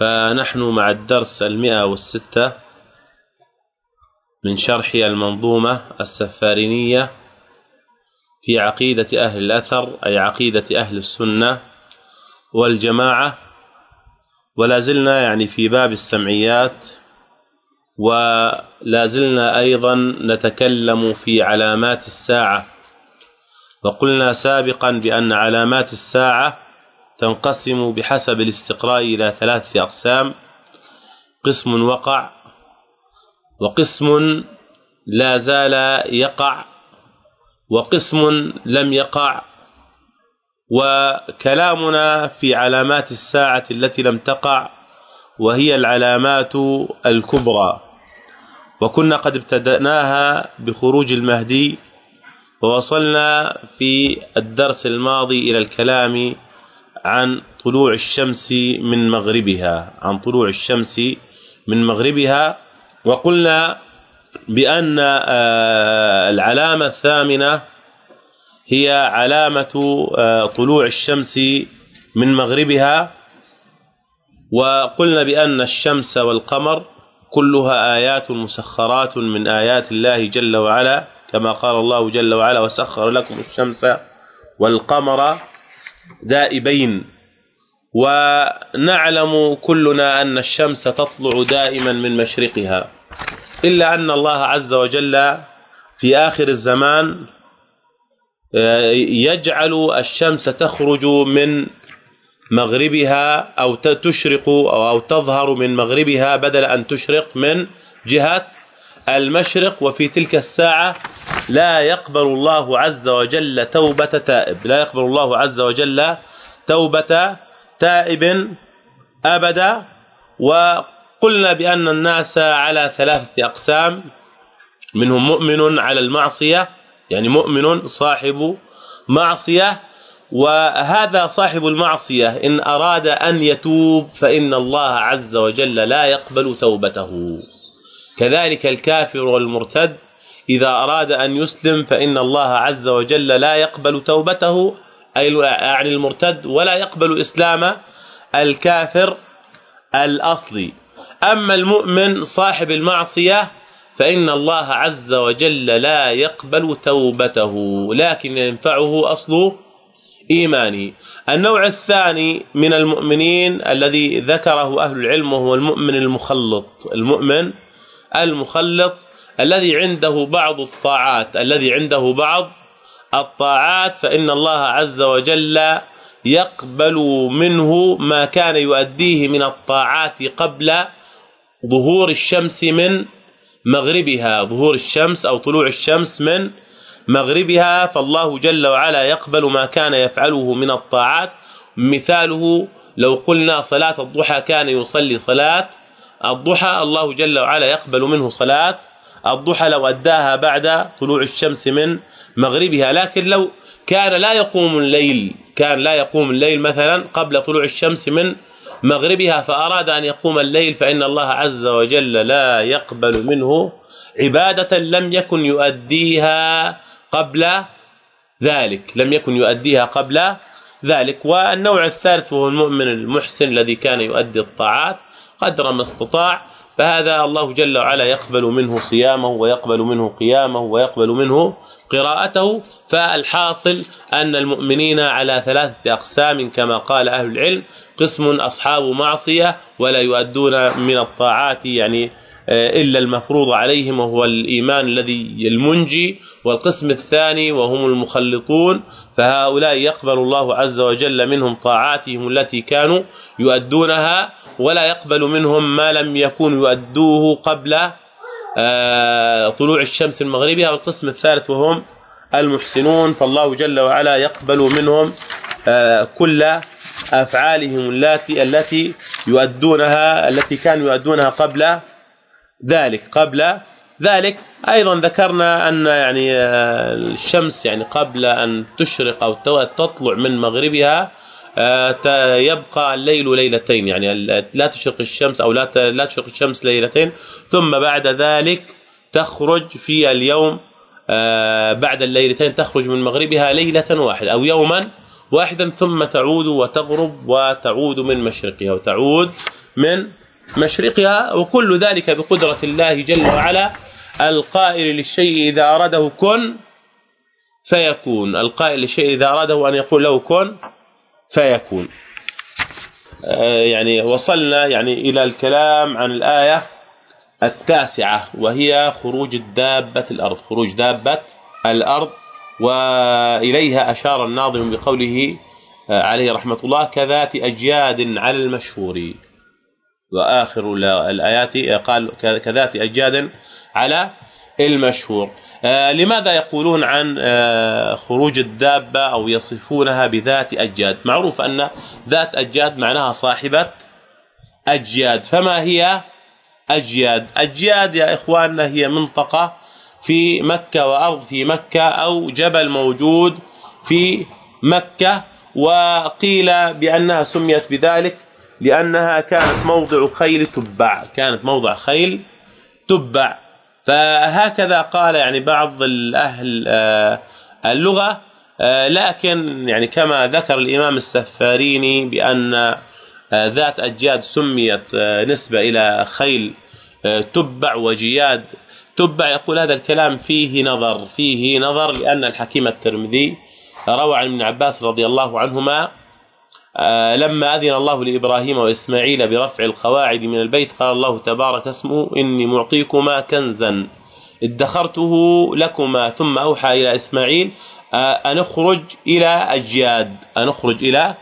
فنحن مع الدرس المئة والستة من شرح المنظومة السفارينية في عقيدة أهل الأثر أي عقيدة أهل السنة والجماعة. ولا زلنا يعني في باب السمعيات ولا زلنا أيضا نتكلم في علامات الساعة. وقلنا سابقا بأن علامات الساعة تنقسم بحسب الاستقراء إلى ثلاثة أقسام. قسم وقع وقسم لا زال يقع وقسم لم يقع. وكلامنا في علامات الساعة التي لم تقع وهي العلامات الكبرى. وكنا قد ابتدأناها بخروج المهدي ووصلنا في الدرس الماضي إلى الكلام عن طلوع الشمس من مغربها عن طلوع الشمس من مغربها وقلنا بأن العلامة الثامنة هي علامة طلوع الشمس من مغربها وقلنا بأن الشمس والقمر كلها آيات مسخرات من آيات الله جل وعلا كما قال الله جل وعلا وسخر لكم الشمس والقمر دائبين. ونعلم كلنا أن الشمس تطلع دائما من مشرقها. إلا أن الله عز وجل في آخر الزمان يجعل الشمس تخرج من مغربها أو تشرق أو تظهر من مغربها بدل أن تشرق من جهة المشرق وفي تلك الساعة لا يقبل الله عز وجل توبة تائب. لا يقبل الله عز وجل توبة تائب أبدا. وقلنا بأن الناس على ثلاثة أقسام. منهم مؤمن على المعصية يعني مؤمن صاحب معصية. وهذا صاحب المعصية إن أراد أن يتوب فإن الله عز وجل لا يقبل توبته. كذلك الكافر والمرتد إذا أراد أن يسلم فإن الله عز وجل لا يقبل توبته أي يعني المرتد ولا يقبل إسلام الكافر الأصلي. أما المؤمن صاحب المعصية فإن الله عز وجل لا يقبل توبته لكن ينفعه أصل إيمانه النوع الثاني من المؤمنين الذي ذكره أهل العلم وهو المؤمن المخلط المؤمن المخلط الذي عنده بعض الطاعات الذي عنده بعض الطاعات فإن الله عز وجل يقبل منه ما كان يؤديه من الطاعات قبل ظهور الشمس من مغربها ظهور الشمس أو طلوع الشمس من مغربها فالله جل وعلا يقبل ما كان يفعله من الطاعات. مثاله لو قلنا صلاة الضحى كان يصلي صلاة الضحى الله جل وعلا يقبل منه صلاة. الضحى لو أداها بعد طلوع الشمس من مغربها. لكن لو كان لا يقوم الليل كان لا يقوم الليل مثلا قبل طلوع الشمس من مغربها فأراد أن يقوم الليل فإن الله عز وجل لا يقبل منه. عبادة لم يكن يؤديها قبل ذلك لم يكن يؤديها قبل ذلك. والنوع الثالث وهو المؤمن المحسن الذي كان يؤدي الطاعات. قدر ما استطاع فهذا الله جل وعلا يقبل منه صيامه ويقبل منه قيامه ويقبل منه قراءته. فالحاصل أن المؤمنين على ثلاثة أقسام كما قال أهل العلم قسم أصحاب معصية ولا يؤدون من الطاعات يعني إلا المفروض عليهم وهو الإيمان الذي المنجي والقسم الثاني وهم المخلطون فهؤلاء يقبل الله عز وجل منهم طاعاتهم التي كانوا يؤدونها ولا يقبل منهم ما لم يكونوا يؤدوه قبل طلوع الشمس المغربية والقسم الثالث وهم المحسنون. فالله جل وعلا يقبل منهم كل أفعالهم التي التي يؤدونها التي كانوا يؤدونها قبل ذلك قبل ذلك. أيضا ذكرنا أن يعني آه، الشمس يعني قبل أن تشرق أو تطلع من مغربها آه، يبقى الليل ليلتين. يعني لا تشرق الشمس أو لا لا تشرق الشمس ليلتين. ثم بعد ذلك تخرج في اليوم آه، بعد الليلتين تخرج من مغربها ليلة واحدة أو يوما واحدا ثم تعود وتغرب وتعود من مشرقها وتعود من مشرقها وكل ذلك بقدرة الله جل وعلا. القائل للشيء إذا أراده كن فيكون. القائل للشيء إذا أراده أن يقول له كن فيكون. آه، يعني وصلنا يعني إلى الكلام عن الآية التاسعة وهي خروج الدابة الأرض. خروج دابة الأرض وإليها أشار الناظم بقوله آه، عليه رحمة الله كذات أجياد على المشهور. وآخر الآيات قال كذات اجياد على المشهور. آه، لماذا يقولون عن آه، خروج الدابة أو يصفونها بذات اجياد معروف أن ذات اجياد معناها صاحبة أجياد. فما هي أجياد؟ أجياد يا إخواننا هي منطقة في مكة وأرض في مكة أو جبل موجود في مكة وقيل بأنها سميت بذلك لأنها كانت موضع خيل تبع كانت موضع خيل تبع. فهكذا قال يعني بعض الأهل آه، اللغة آه، لكن يعني كما ذكر الإمام السفاريني بأن آه، ذات أجياد سميت نسبة إلى خيل تبع وجياد تبع. يقول هذا الكلام فيه نظر فيه نظر لأن الحكيم الترمذي روى عن ابن عباس رضي الله عنهما لما أذن الله لإبراهيم وإسماعيل برفع القواعد من البيت قال الله تبارك اسمه إني معطيكما كنزا. ادخرته لكما ثم أوحى إلى إسماعيل آه، أن اخرج إلى أجياد أن اخرج إلى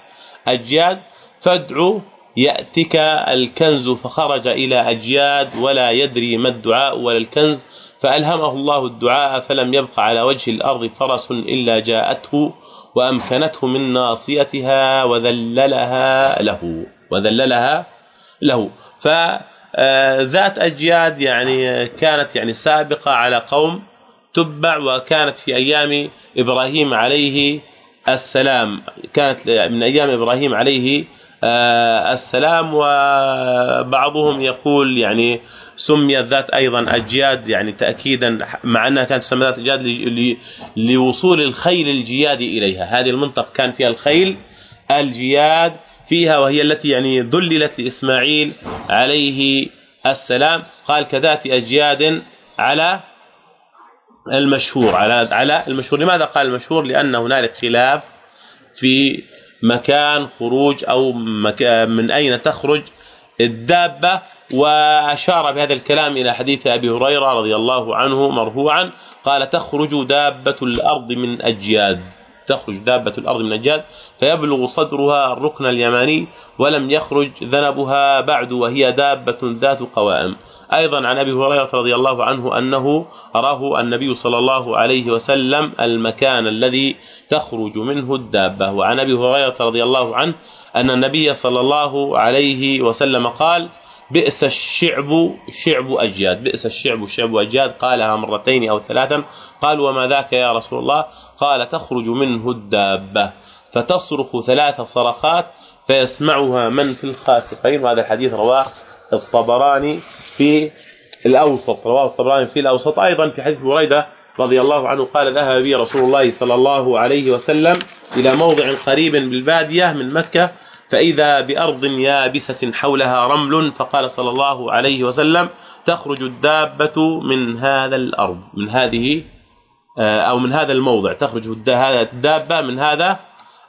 أجياد. فادعو يأتك الكنز فخرج إلى أجياد ولا يدري ما الدعاء ولا الكنز. فألهمه الله الدعاء فلم يبق على وجه الأرض فرس إلا جاءته. وأمكنته من ناصيتها وذللها له وذللها له. فذات أجياد يعني كانت يعني سابقة على قوم تبع وكانت في أيام إبراهيم عليه السلام كانت من أيام إبراهيم عليه آه، السلام. وبعضهم يقول يعني سميت ذات أيضا اجياد يعني تاكيدا مع أنها كانت تسمى ذات اجياد لوصول الخيل الجياد إليها. هذه المنطقة كان فيها الخيل الجياد فيها وهي التي يعني ذللت لإسماعيل عليه السلام. قال كذات أجياد على المشهور على على المشهور. لماذا قال المشهور؟ لأن هنالك خلاف في مكان خروج أو من أين تخرج الدابة وأشار بهذا الكلام إلى حديث أبي هريرة رضي الله عنه مرفوعا قال تخرج دابة الأرض من أجياد. تخرج دابة الأرض من أجياد فيبلغ صدرها الركن اليماني ولم يخرج ذنبها بعد وهي دابة ذات قوائم. أيضا عن أبي هريرة رضي الله عنه أنه أراه النبي صلى الله عليه وسلم المكان الذي تخرج منه الدابة. وعن أبي هريرة رضي الله عنه أن النبي صلى الله عليه وسلم قال بئس الشعب شعب أجياد. بئس الشعب شعب أجياد. قالها مرتين أو ثلاثا. قال وما ذاك يا رسول الله؟ قال تخرج منه الدابة. فتصرخ ثلاث صرخات فيسمعها من في الخاسقين وهذا الحديث رواه الطبراني في الأوسط رواه الطبراني في الأوسط. أيضا في حديث بريدة رضي الله عنه قال ذهب بي رسول الله صلى الله عليه وسلم إلى موضع قريب بالبادية من مكة فإذا بأرض يابسة حولها رمل فقال صلى الله عليه وسلم تخرج الدابة من هذا الأرض من هذه آه، أو من هذا الموضع تخرج الدابة من هذا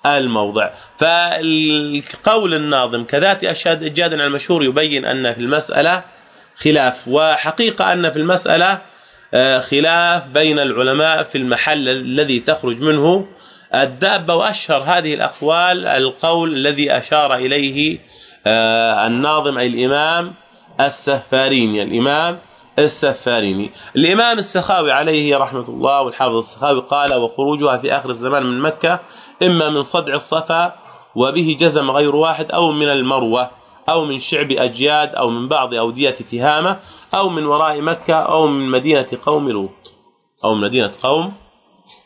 الموضع. فالقول الناظم كذات اشهاد اجاد على المشهور يبين أن في المسألة خلاف. وحقيقة أن في المسألة آه، خلاف بين العلماء في المحل الذي تخرج منه الدابة وأشهر هذه الأقوال القول الذي أشار إليه آه، الناظم أي الإمام السفاريني. الإمام السفاريني. الإمام السخاوي عليه رحمة الله والحافظ السخاوي قال وخروجها في آخر الزمان من مكة إما من صدع الصفا وبه جزم غير واحد أو من المروة. أو من شعب أجياد أو من بعض أودية تهامة أو من وراء مكة أو من مدينة قوم لوط. أو من مدينة قوم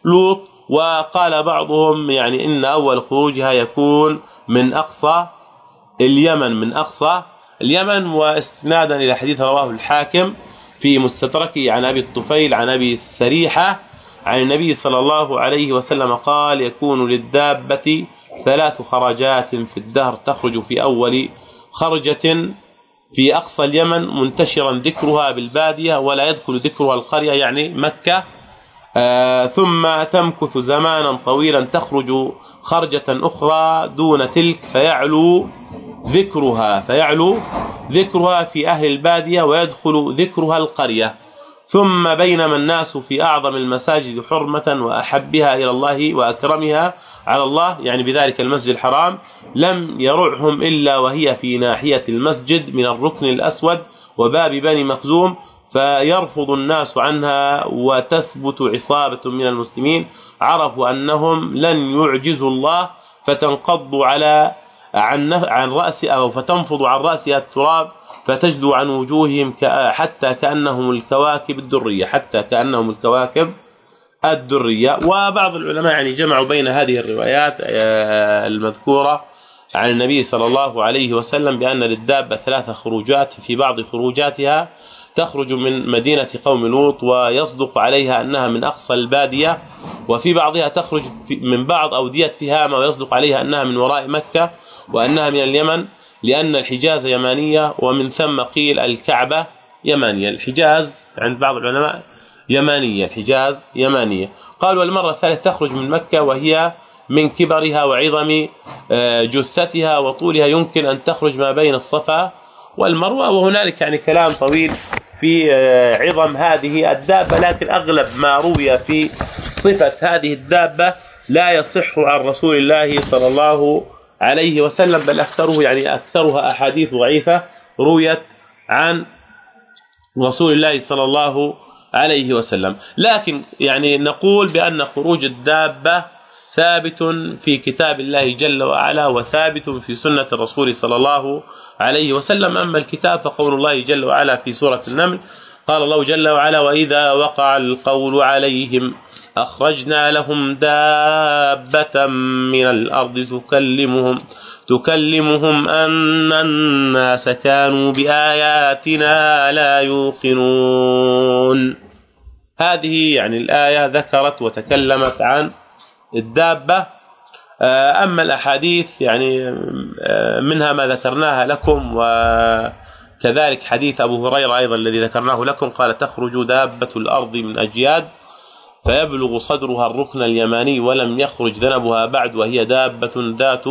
لوط. وقال بعضهم يعني إن أول خروجها يكون من أقصى اليمن من أقصى اليمن. واستنادا إلى حديث رواه الحاكم في مستدركه عن أبي الطفيل عن أبي السريحة عن النبي صلى الله عليه وسلم قال يكون للدابة ثلاث خرجات في الدهر تخرج في أول خرجة في أقصى اليمن منتشرا ذكرها بالبادية ولا يدخل ذكرها القرية يعني مكة. آه ثم تمكث زمانا طويلا تخرج خرجة أخرى دون تلك فيعلو ذكرها فيعلو ذكرها في أهل البادية ويدخل ذكرها القرية. ثم بينما الناس في أعظم المساجد حرمة وأحبها إلى الله وأكرمها على الله يعني بذلك المسجد الحرام لم يرعهم إلا وهي في ناحية المسجد من الركن الأسود وباب بني مخزوم فيرفض الناس عنها وتثبت عصابة من المسلمين. عرفوا أنهم لن يعجزوا الله فتنقض على عن عن رأس أو فتنفض عن راسها التراب فتجدو عن وجوههم حتى كأنهم الكواكب الدرية حتى كأنهم الكواكب الدرية. وبعض العلماء يعني جمعوا بين هذه الروايات آه، المذكورة عن النبي صلى الله عليه وسلم بأن للدابة ثلاث خروجات في بعض خروجاتها تخرج من مدينة قوم لوط ويصدق عليها أنها من أقصى البادية وفي بعضها تخرج من بعض أودية تهامة ويصدق عليها أنها من وراء مكة وأنها من اليمن. لأن الحجاز يمانية ومن ثم قيل الكعبة يمانية. الحجاز عند بعض العلماء يمانية الحجاز يمانية. قال والمرة الثالثة تخرج من مكة وهي من كبرها وعظم آه، جثتها وطولها يمكن أن تخرج ما بين الصفا والمروة. وهنالك يعني كلام طويل في آه، عظم هذه الدابة لكن أغلب ما روي في صفة هذه الدابة لا يصح عن رسول الله صلى الله عليه وسلم بل أكثره يعني أكثرها أحاديث ضعيفة رويت عن رسول الله صلى الله عليه وسلم. لكن يعني نقول بأن خروج الدابة ثابت في كتاب الله جل وعلا وثابت في سنة الرسول صلى الله عليه وسلم. أما الكتاب فقول الله جل وعلا في سورة النمل قال الله جل وعلا وإذا وقع القول عليهم أخرجنا لهم دابة من الأرض تكلمهم تكلمهم أن الناس كانوا بآياتنا لا يوقنون. هذه يعني الآية ذكرت وتكلمت عن الدابة. آه، أما الأحاديث يعني آه، منها ما ذكرناها لكم وكذلك حديث أبو هريرة أيضا الذي ذكرناه لكم قال تخرج دابة الأرض من أجياد. فيبلغ صدرها الركن اليماني ولم يخرج ذنبها بعد وهي دابة ذات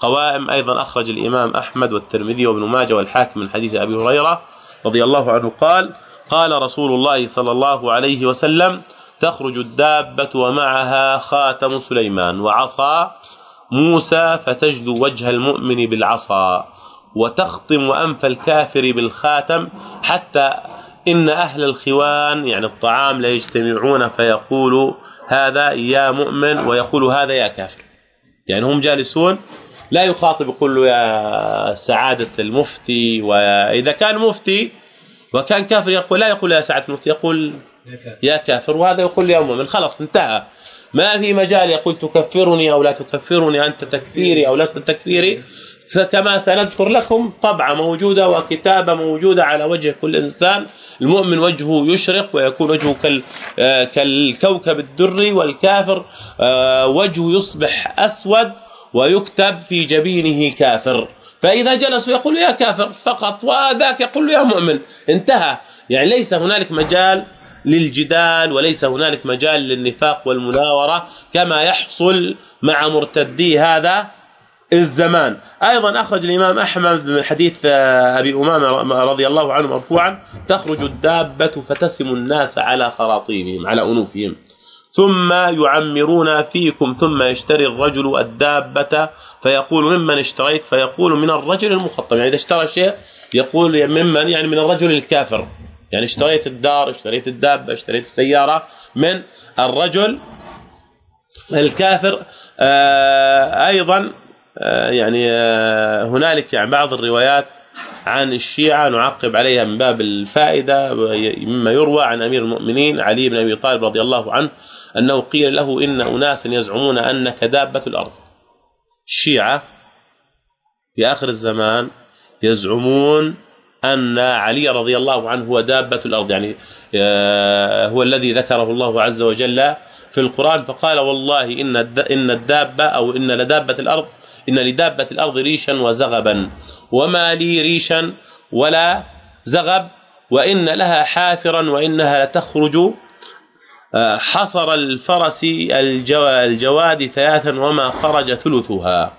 قوائم. أيضا أخرج الإمام أحمد والترمذي وابن ماجه والحاكم من حديث أبي هريرة رضي الله عنه قال قال رسول الله صلى الله عليه وسلم تخرج الدابة ومعها خاتم سليمان وعصا موسى فتجدو وجه المؤمن بالعصا وتخطم أنف الكافر بالخاتم حتى إن أهل الخوان يعني الطعام لا يجتمعون فيقول هذا يا مؤمن ويقول هذا يا كافر. يعني هم جالسون لا يخاطب يقول له يا سعادة المفتي وإذا كان مفتي وكان كافر يقول لا يقول يا سعادة المفتي يقول يا كافر وهذا يقول يا مؤمن. خلاص انتهى. ما في مجال يقول تكفرني أو لا تكفرني أنت تكفيري أو لست تكفيري. كما سنذكر لكم طبعة موجودة وكتابة موجودة على وجه كل إنسان. المؤمن وجهه يشرق ويكون وجهه آه، كالكوكب الدري والكافر آه، وجهه يصبح أسود ويكتب في جبينه كافر. فإذا جلسوا يقول يا كافر فقط وذاك يقول يا مؤمن انتهى. يعني ليس هنالك مجال للجدال وليس هنالك مجال للنفاق والمناورة كما يحصل مع مرتدي هذا الزمان. أيضا أخرج الإمام أحمد من حديث أبي أمامة رضي الله عنه مرفوعا تخرج الدابة فتسم الناس على خراطيمهم على أنوفهم. ثم يعمرون فيكم ثم يشتري الرجل الدابة فيقول ممن اشتريت؟ فيقول من الرجل المخطب. يعني إذا اشترى شيء يقول ممن يعني من الرجل الكافر. يعني اشتريت الدار اشتريت الدابة اشتريت السيارة من الرجل الكافر. آه، أيضا يعني هنالك يعني بعض الروايات عن الشيعة نعقب عليها من باب الفائدة مما يروى عن أمير المؤمنين علي بن أبي طالب رضي الله عنه أنه قيل له إن أناسا يزعمون أنك دابة الأرض الشيعة في آخر الزمان يزعمون أن علي رضي الله عنه هو دابة الأرض يعني آه، هو الذي ذكره الله عز وجل في القرآن فقال والله إن إن الدابة أو إن لدابة الأرض إن لدابة الأرض ريشا وزغبا وما لي ريشا ولا زغب وإن لها حافرا وإنها لتخرج آه، حصر الفرس الجواد ثلاثا وما خرج ثلثها.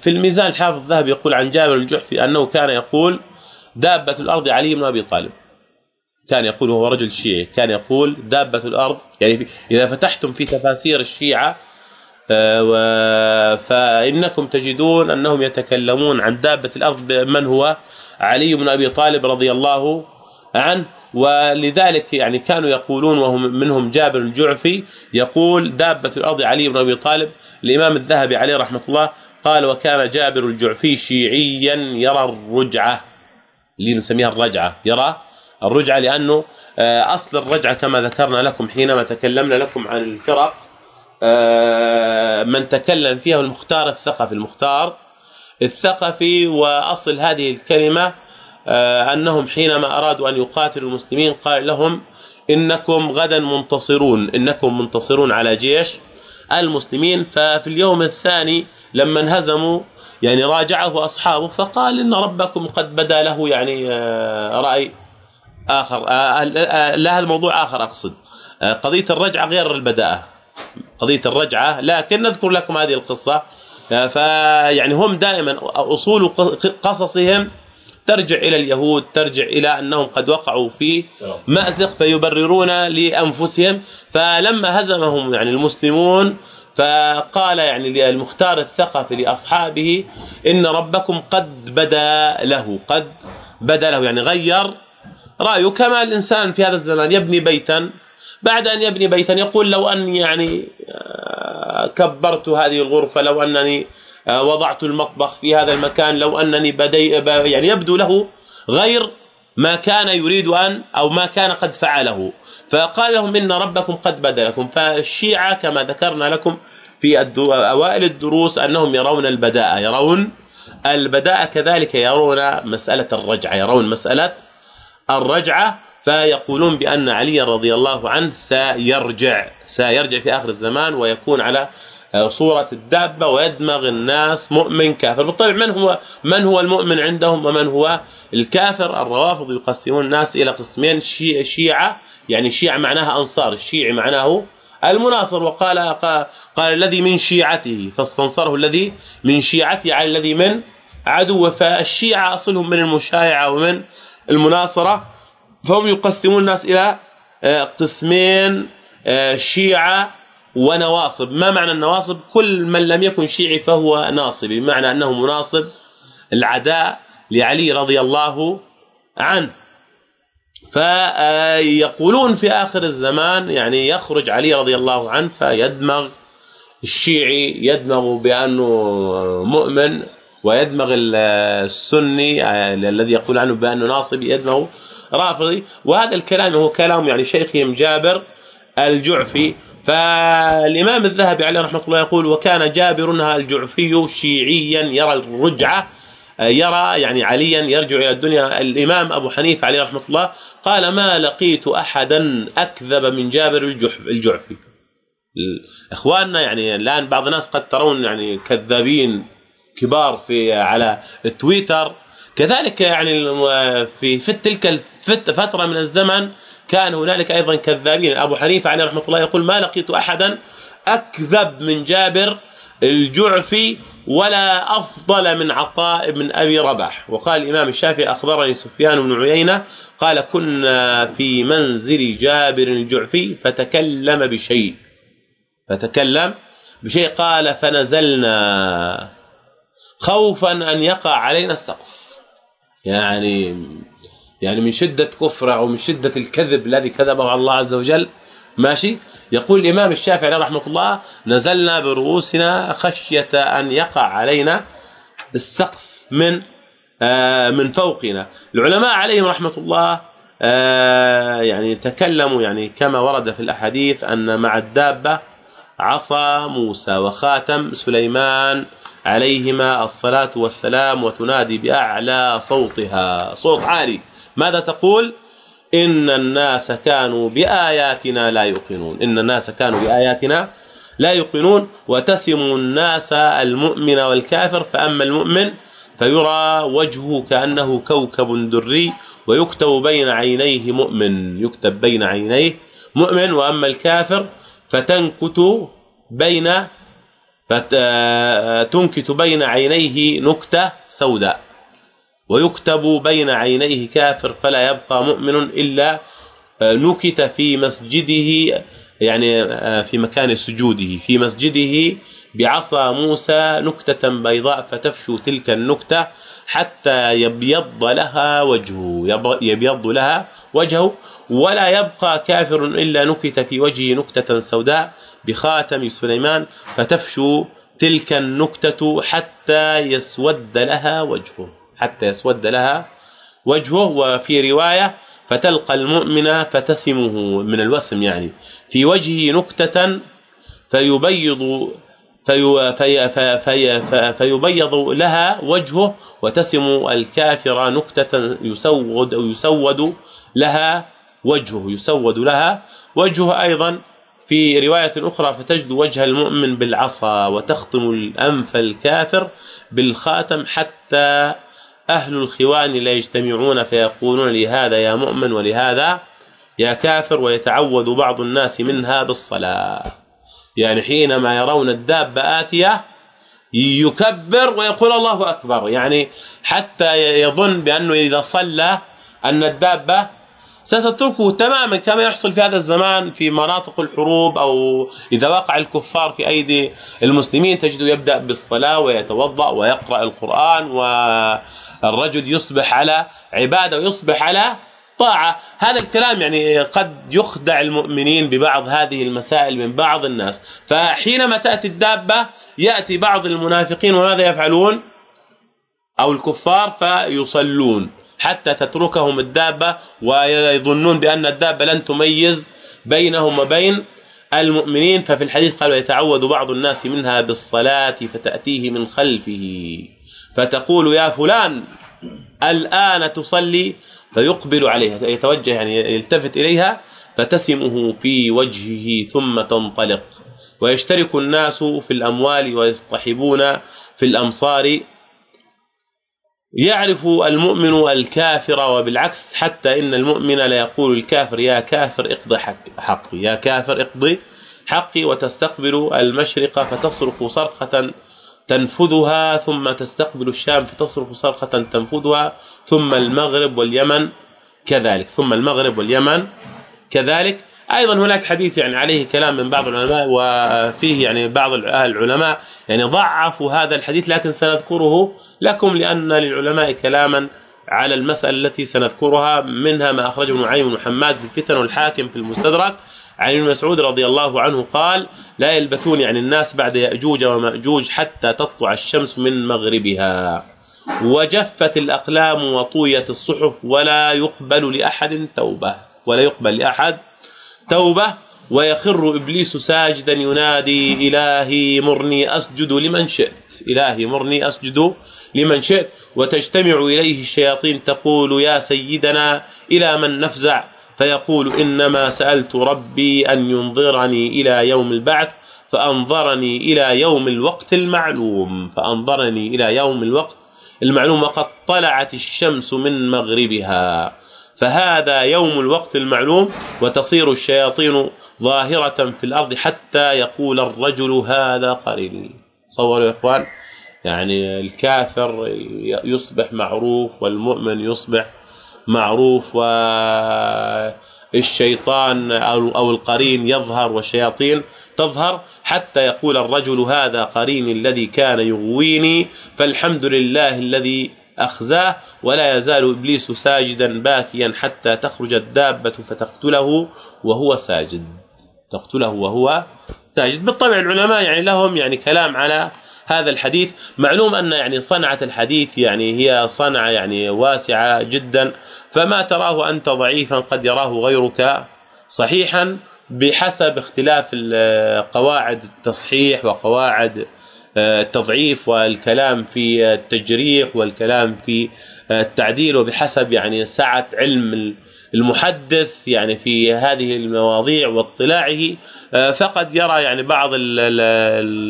في الميزان الحافظ الذهبي يقول عن جابر الجحفي أنه كان يقول دابة الأرض علي بن أبي طالب. كان يقول وهو رجل شيعي كان يقول دابة الأرض يعني إذا فتحتم في تفاسير الشيعة آه، فإنكم تجدون أنهم يتكلمون عن دابة الأرض من هو؟ علي بن أبي طالب رضي الله عنه. ولذلك يعني كانوا يقولون وهم منهم جابر الجعفي يقول دابة الأرض علي بن أبي طالب الإمام الذهبي عليه رحمة الله قال وكان جابر الجعفي شيعيا يرى الرجعة. اللي نسميها الرجعة. يرى الرجعة لأنه آه، أصل الرجعة كما ذكرنا لكم حينما تكلمنا لكم عن الفرق من تكلم فيها المختار الثقفي. المختار الثقفي وأصل هذه الكلمة آه، أنهم حينما أرادوا أن يقاتلوا المسلمين قال لهم إنكم غدا منتصرون إنكم منتصرون على جيش المسلمين. ففي اليوم الثاني لما انهزموا يعني راجعه أصحابه فقال إن ربكم قد بدا له يعني آه، رأي آخر لا هذا الموضوع آخر أقصد. قضية الرجعة غير البداءة. قضية الرجعة لكن نذكر لكم هذه القصة. فيعني هم دائما أصول قصصهم ترجع إلى اليهود ترجع إلى أنهم قد وقعوا في مأزق فيبررون لأنفسهم. فلما هزمهم يعني المسلمون فقال يعني المختار الثقفي لأصحابه إن ربكم قد بدا له قد بدا له يعني غير رايه كما الإنسان في هذا الزمان يبني بيتا بعد أن يبني بيتا. يقول لو أني يعني آه، كبرت هذه الغرفة لو أنني آه، وضعت المطبخ في هذا المكان لو أنني بدي يعني يبدو له غير ما كان يريد أن أو ما كان قد فعله. فقال لهم إن ربكم قد بدا لكم فالشيعة كما ذكرنا لكم في أوائل الدروس أنهم يرون البداءة. يرون البداءة كذلك يرون مسألة الرجعة. يرون مسألة الرجعة. فيقولون بأن علي رضي الله عنه سيرجع سيرجع في آخر الزمان ويكون على صورة الدابة ويدمغ الناس مؤمن كافر. بالطبع من هو من هو المؤمن عندهم ومن هو الكافر؟ الروافض يقسمون الناس إلى قسمين شيعة يعني شيعة معناها أنصار الشيعي معناه المناصر وقال قال, قال الذي من شيعته فاستنصره الذي من شيعته على الذي من عدو فالشيعة أصلهم من المشايعة ومن المناصرة. فهم يقسمون الناس إلى آه، قسمين آه، شيعة ونواصب. ما معنى النواصب؟ كل من لم يكن شيعي فهو ناصبي بمعنى أنه مناصب العداء لعلي رضي الله عنه. فيقولون في آخر الزمان يعني يخرج علي رضي الله عنه فيدمغ الشيعي يدمغ بأنه مؤمن ويدمغ السني الذي يقول عنه بأنه ناصبي يدمغ رافضي وهذا الكلام هو كلام يعني شيخهم جابر الجعفي. فالإمام الذهبي عليه رحمة الله يقول وكان جابر الجعفي شيعيا يرى الرجعة يرى يعني عليا يرجع إلى الدنيا. الإمام أبو حنيفة عليه رحمة الله قال ما لقيت احدا أكذب من جابر الجعفي. إخواننا يعني الآن بعض الناس قد ترون يعني كذابين كبار في على تويتر. كذلك يعني في في تلك الفترة من الزمن كان هنالك أيضا كذابين. أبو حنيفة عليه رحمة الله يقول ما لقيت احدا أكذب من جابر الجعفي ولا أفضل من عطاء بن أبي رباح. وقال الإمام الشافعي أخبرني سفيان بن عيينة قال كنا في منزل جابر الجعفي فتكلم بشيء. فتكلم بشيء قال فنزلنا. خوفا أن يقع علينا السقف. يعني يعني من شدة كفره أو من شدة الكذب الذي كذبه الله عز وجل ماشي؟ يقول الإمام الشافعي رحمة الله نزلنا برؤوسنا خشية أن يقع علينا السقف من آه، من فوقنا. العلماء عليهم رحمة الله آه، يعني تكلموا يعني كما ورد في الأحاديث أن مع الدابة عصا موسى وخاتم سليمان عليهما الصلاة والسلام وتنادي بأعلى صوتها. صوت عالي. ماذا تقول؟ إن الناس كانوا بآياتنا لا يوقنون. إن الناس كانوا بآياتنا لا يوقنون. وتسم الناس المؤمن والكافر فأما المؤمن فيرى وجهه كأنه كوكب دري ويكتب بين عينيه مؤمن. يكتب بين عينيه مؤمن وأما الكافر فتنكت بين فتنكت بين عينيه نكتة سوداء. ويكتب بين عينيه كافر فلا يبقى مؤمن إلا نكت في مسجده يعني في مكان سجوده في مسجده بعصا موسى نكتة بيضاء فتفشو تلك النكتة حتى يبيض لها وجهه. يبيض لها وجهه ولا يبقى كافر إلا نكت في وجهه نكتة سوداء. بخاتم سليمان فتفشو تلك النكتة حتى يسود لها وجهه حتى يسود لها وجهه. وفي رواية فتلقى المؤمن فتسمه من الوسم يعني في وجهه نكتة فيبيض في في في في فيبيض لها وجهه وتسم الكافر نكتة يسود أو يسود لها وجهه يسود لها وجهه أيضا. في رواية أخرى فتجد وجه المؤمن بالعصا وتختم الأنف الكافر بالخاتم حتى أهل الخوان لا يجتمعون فيقولون لهذا يا مؤمن ولهذا يا كافر ويتعوذ بعض الناس منها بالصلاة. يعني حينما يرون الدابة آتية يكبر ويقول الله أكبر. يعني حتى يظن بأنه إذا صلى أن الدابة ستتركه تماما كما يحصل في هذا الزمان في مناطق الحروب أو إذا وقع الكفار في أيدي المسلمين تجده يبدأ بالصلاة ويتوضأ ويقرأ القرآن والرجل يصبح على عبادة ويصبح على طاعة. هذا الكلام يعني قد يخدع المؤمنين ببعض هذه المسائل من بعض الناس. فحينما تأتي الدابة يأتي بعض المنافقين وماذا يفعلون؟ أو الكفار فيصلون. حتى تتركهم الدابة ويظنون بأن الدابة لن تميز بينهم وبين المؤمنين. ففي الحديث قال يتعوذ بعض الناس منها بالصلاة فتأتيه من خلفه. فتقول يا فلان الآن تصلي فيقبل عليها يتوجه يعني يلتفت إليها فتسمه في وجهه ثم تنطلق. ويشترك الناس في الأموال ويصطحبون في الأمصار يعرف المؤمن الكافر وبالعكس حتى إن المؤمن لا يقول الكافر يا كافر اقضي حقي يا كافر اقضي حقي وتستقبل المشرق فتصرخ صرخة تنفذها ثم تستقبل الشام فتصرخ صرخة تنفذها ثم المغرب واليمن كذلك ثم المغرب واليمن كذلك. أيضا هناك حديث يعني عليه كلام من بعض العلماء وفيه يعني بعض العلماء يعني ضعفوا هذا الحديث لكن سنذكره لكم لأن للعلماء كلاما على المسألة التي سنذكرها منها ما أخرجه ابن عيم محمد في الفتن والحاكم في المستدرك. عن ابن مسعود رضي الله عنه قال لا يلبثون يعني الناس بعد يأجوج ومأجوج حتى تطلع الشمس من مغربها. وجفت الأقلام وطويت الصحف ولا يقبل لأحد توبة. ولا يقبل لأحد توبه ويخر إبليس ساجدا ينادي إلهي مرني أسجد لمن شئت. إلهي مرني أسجد لمن شئت. وتجتمع إليه الشياطين تقول يا سيدنا إلى من نفزع؟ فيقول إنما سألت ربي أن ينظرني إلى يوم البعث فأنظرني إلى يوم الوقت المعلوم. فأنظرني إلى يوم الوقت المعلوم وقد طلعت الشمس من مغربها. فهذا يوم الوقت المعلوم وتصير الشياطين ظاهرة في الأرض حتى يقول الرجل هذا قريني صوروا يا إخوان. يعني الكافر يصبح معروف والمؤمن يصبح معروف والشيطان أو القرين يظهر والشياطين تظهر حتى يقول الرجل هذا قرين الذي كان يغويني فالحمد لله الذي أخزاه ولا يزال إبليس ساجدا باكيا حتى تخرج الدابة فتقتله وهو ساجد. تقتله وهو ساجد. بالطبع العلماء يعني لهم يعني كلام على هذا الحديث. معلوم أن يعني صنعة الحديث يعني هي صنعة يعني واسعة جدا. فما تراه أنت ضعيفا قد يراه غيرك صحيحا بحسب اختلاف قواعد التصحيح وقواعد التضعيف والكلام في التجريح والكلام في التعديل وبحسب يعني سعة علم المحدث يعني في هذه المواضيع واطلاعه. فقد يرى يعني بعض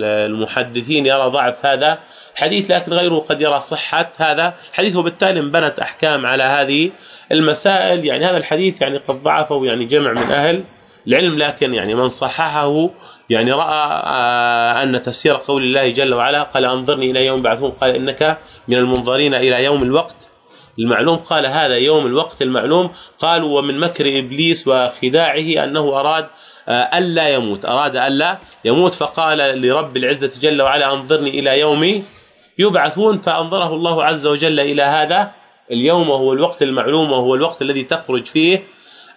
المحدثين يرى ضعف هذا حديث لكن غيره قد يرى صحة هذا حديث وبالتالي انبنت أحكام على هذه المسائل. يعني هذا الحديث يعني قد ضعفه يعني جمع من أهل العلم لكن يعني من صححه يعني رأى آه، أن تفسير قول الله جل وعلا قال أنظرني إلى يوم بعثون قال إنك من المنظرين إلى يوم الوقت. المعلوم قال هذا يوم الوقت المعلوم. قالوا ومن مكر إبليس وخداعه أنه أراد آه، ألا يموت. أراد ألا يموت فقال لرب العزة جل وعلا أنظرني إلى يوم يبعثون. فأنظره الله عز وجل إلى هذا اليوم وهو الوقت المعلوم وهو الوقت الذي تخرج فيه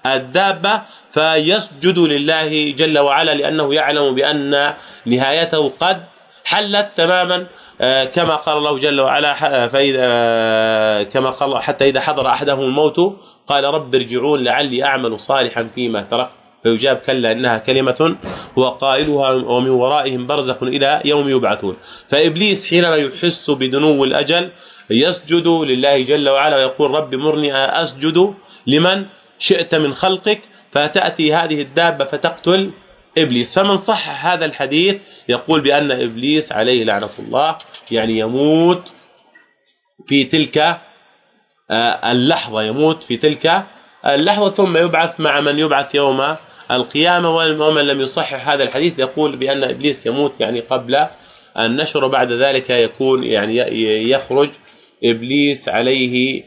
الدابة. فيسجد لله جل وعلا لأنه يعلم بأن نهايته قد حلت تماما آه، كما قال الله جل وعلا فإذا آه، كما قال حتى إذا حضر أحدهم الموت قال رب ارجعون لعلي أعمل صالحا فيما تركت فيجاب كلا إنها كلمة هو قائلها ومن ورائهم برزخ إلى يوم يبعثون. فإبليس حينما يحس بدنو الأجل يسجد لله جل وعلا ويقول رب مرني أسجد لمن شئت من خلقك؟ فتأتي هذه الدابة فتقتل إبليس. فمن صح هذا الحديث يقول بأن إبليس عليه لعنة الله يعني يموت في تلك آه، اللحظة يموت في تلك اللحظة ثم يبعث مع من يبعث يوم القيامة. ومن لم يصحح هذا الحديث يقول بأن إبليس يموت يعني قبل النشر وبعد ذلك يكون يعني يخرج إبليس عليه